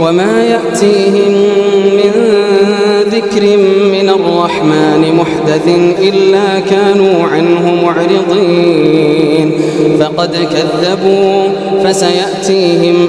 وما يأتيهم من ذكر من الرحمن محدث إلا كانوا عنه معرضين. فقد كذبوا فسيأتيهم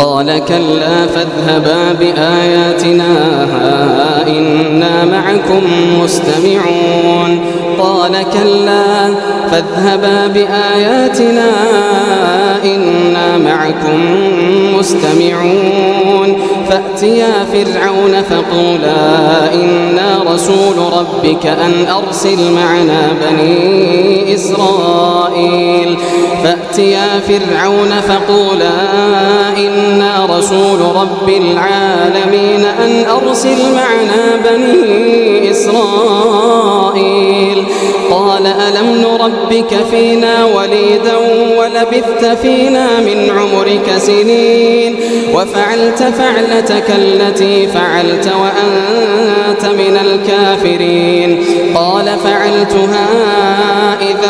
قال كلا فاذهبا بآياتنا إنا معكم مستمعون. قال كلا فاذهبا بآياتنا إنا معكم مستمعون. فأتيا فرعون فقولا إنا رسول ربك أن أرسل معنا بني إسرائيل. فأتيا فرعون فقولا إنا رسول رب العالمين أن أرسل معنا بني إسرائيل. قال ألم نربك فينا وليدا ولبثت فينا من عمرك سنين. وفعلت فعلتك التي فعلت وأنت من الكافرين. قال فعلتها إذا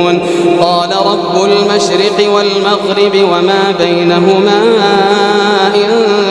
قال رب المشرق والمغرب وما بينهما إن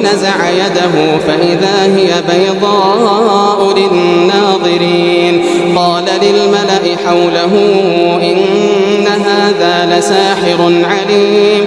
ونزع يده فإذا هي بيضاء للناظرين. قال للملأ حوله إن هذا لساحر عليم.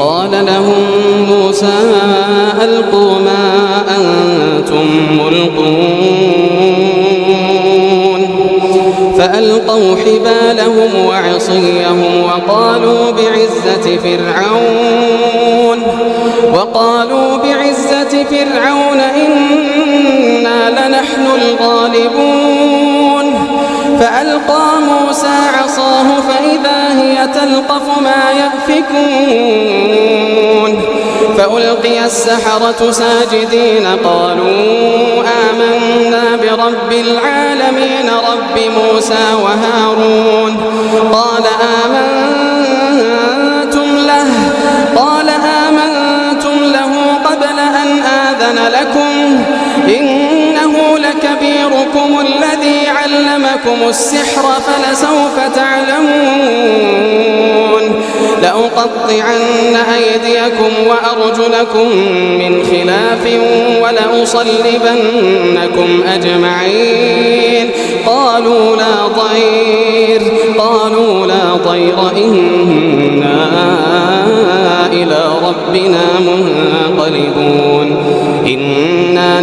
قال لهم موسى ألقوا ما أنتم ملقون. فألقوا حبالهم وعصيهم وقالوا بعزة فرعون وقالوا بعزة فرعون إنا لنحن الغالبون. فألقى موسى عصاه فإذا هي تلقف ما يأفكون. فألقي السحرة ساجدين قالوا آمنا برب العالمين رب موسى وهارون. قال آمنتم له قال آمنتم له قبل أن آذن لكم. إنه لكبيركم الذي علمكم السحر فلسوف تعلمون لأقطعن أيديكم وأرجلكم من خلاف ولأصلبنكم أجمعين قالوا لا ضير قالوا لا ضير إنا إلى ربنا منقلبون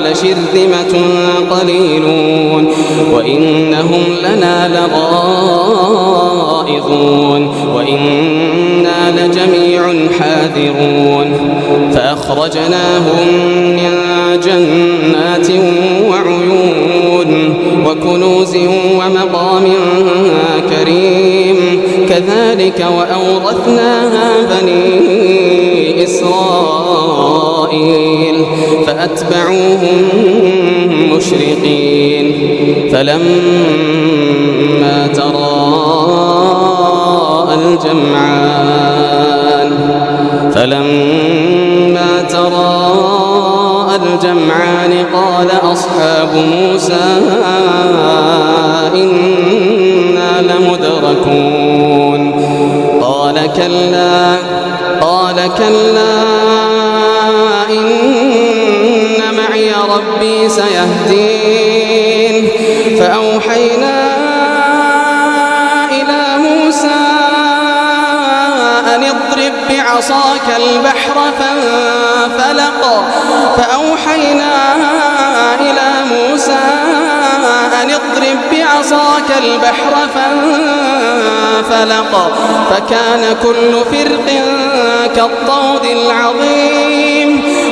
لشرذمة قليلون وإنهم لنا لغائظون وإنا لجميع حاذرون فأخرجناهم من جنات وعيون وكنوز ومقام كريم كذلك وأورثناها بني فأتبعوهم مشرقين. فلما تراءى الجمعان فلما تراءى الجمعان قال أصحاب موسى إنا لمدركون. قال كلا قال كلا ربي سيهدين. فأوحينا إلى موسى أن اضرب بعصاك البحر فانفلق. فأوحينا إلى موسى أن اضرب بعصاك البحر فانفلق. فكان كل فرق كالطود العظيم.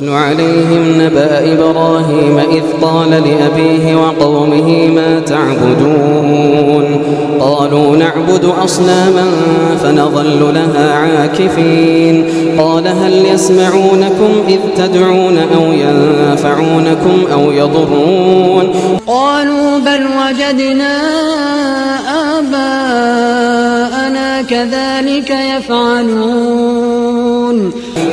واتل عليهم نبأ إبراهيم إذ قال لأبيه وقومه ما تعبدون؟ قالوا نعبد أصناما فنظل لها عاكفين. قال هل يسمعونكم إذ تدعون أو ينفعونكم أو يضرون؟ قالوا بل وجدنا آباءنا كذلك يفعلون.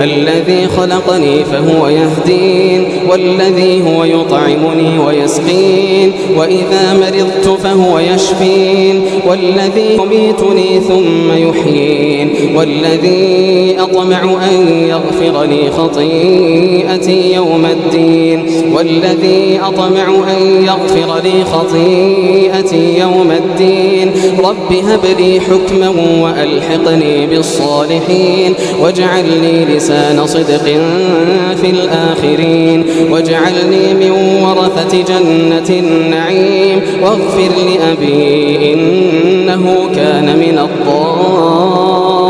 الذي خلقني فهو يهدين والذي هو يطعمني ويسقين وإذا مرضت فهو يشفين والذي يميتني ثم يحيين والذي أطمع أن يغفر لي خطيئتي يوم الدين والذي أطمع أن يغفر لي خطيئتي يوم الدين. رب هب لي حكما وألحقني بالصالحين واجعلني لسان صدق في الآخرين. واجعلني من ورثة جنة النعيم. واغفر لأبي إنه كان من الضالين.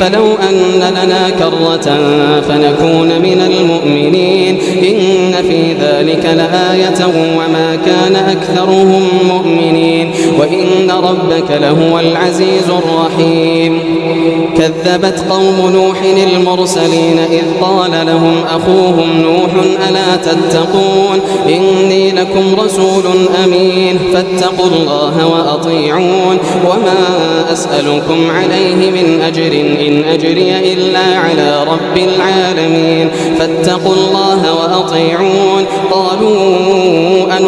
فلو أن لنا كرة فنكون من المؤمنين. إن في ذلك لآية وما كان أكثرهم مؤمنين. وإن ربك لهو العزيز الرحيم. كذبت قوم نوح المرسلين إذ قال لهم أخوهم نوح ألا تتقون؟ إني لكم رسول أمين. فاتقوا الله وأطيعون. وما أسألكم عليه من أجر إن أجري إلا على رب العالمين فاتقوا الله وأطيعون. قالوا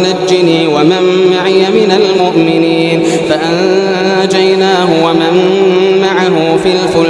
ونجني ومن معي من المؤمنين فأنجيناه ومن معه في الفلك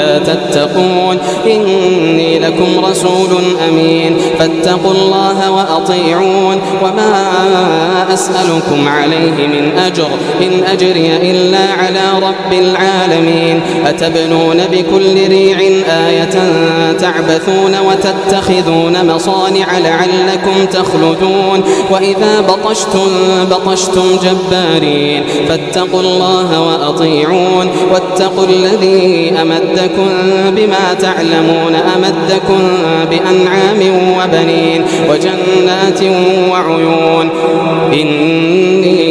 تتقون. إني لكم رسول أمين. فاتقوا الله وأطيعون. وما أسألكم عليه من أجر إن أجري إلا على رب العالمين. أتبنون بكل ريع آية تعبثون وتتخذون مصانع لعلكم تخلدون. وإذا بطشتم بطشتم جبارين. فاتقوا الله وأطيعون. واتقوا الذي أمدكم بما تعلمون أمدكم بأنعام وبنين وجنات وعيون. إني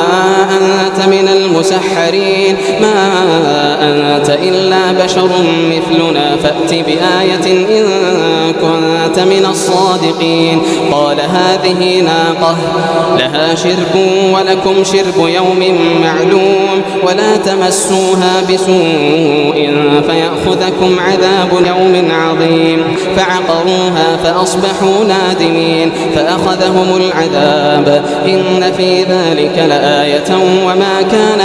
من المسحرين ما أنت إلا بشر مثلنا. فأت بآية إن كنت من الصادقين. قال هذه ناقة. لها شرب ولكم شرب يوم معلوم. ولا تمسوها بسوء فيأخذكم عذاب يوم عظيم. فعقروها فأصبحوا نادمين. فأخذهم العذاب. إن في ذلك لآية. وما كان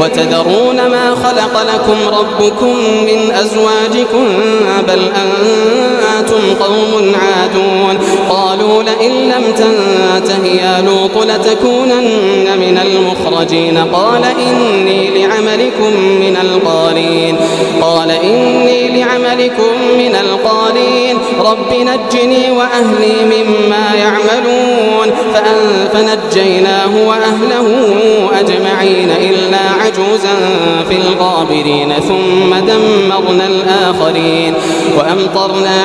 وتذرون ما خلق لكم ربكم من أزواجكم بل أنتم قوم عادون. قالوا لئن لم تنته يا لوط لتكونن من المخرجين. قال إني لعملكم من القالين قال إني لعملكم من القالين رب نجني وأهلي مما يعملون. فنجيناه وأهله أجمعين إلا عجوزا في الغابرين. ثم دمرنا الآخرين. وأمطرنا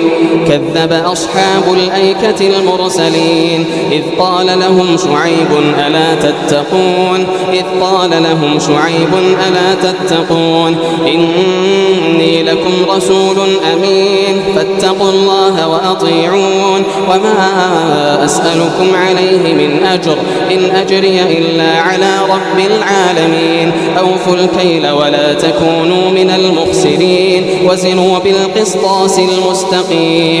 كذب أصحاب الأيكة المرسلين. إذ قال لهم شعيب ألا تتقون؟ إذ قال لهم شعيب ألا تتقون؟ إني لكم رسول أمين. فاتقوا الله وأطيعون. وما أسألكم عليه من أجر إن أجري إلا على رب العالمين. أوفوا الكيل ولا تكونوا من المخسرين. وزنوا بالقسطاس المستقيم.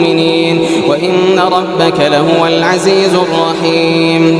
وإن ربك لهو العزيز الرحيم.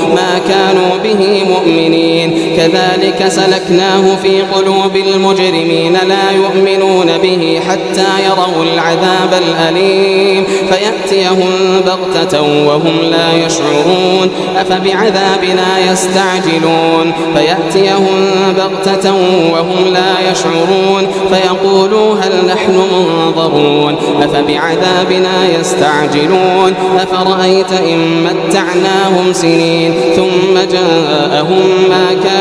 ما كانوا به مؤمنين. كذلك سلكناه في قلوب المجرمين لا يؤمنون به حتى يروا العذاب الأليم. فيأتيهم بغتة وهم لا يشعرون. أفبعذابنا يستعجلون؟ فيأتيهم بغتة وهم لا يشعرون. فيقولوا هل نحن منظرون؟ أفبعذابنا يستعجلون؟ أفرأيت إن متعناهم سنين ثم جاءهم ما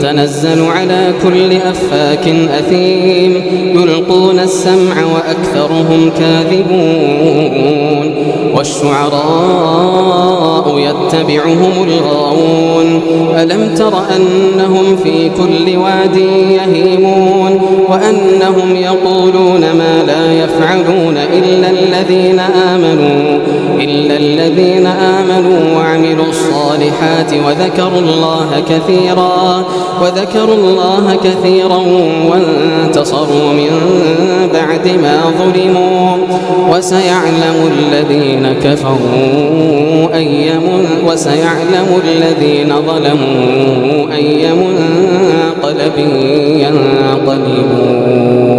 تنزل على كل أفاك أثيم يلقون السمع وأكثرهم كاذبون والشعراء يتبعهم الغاوون ألم تر أنهم في كل واد يهيمون وأنهم يقولون ما لا يفعلون إلا الذين آمنوا إلا الذين آمنوا وعملوا الصالحات وذكروا الله كثيرا وذكروا الله كثيرا وانتصروا من بعد ما ظلموا وسيعلم الذين كفروا أي وسيعلم الذين ظلموا أي منقلب ينقلبون.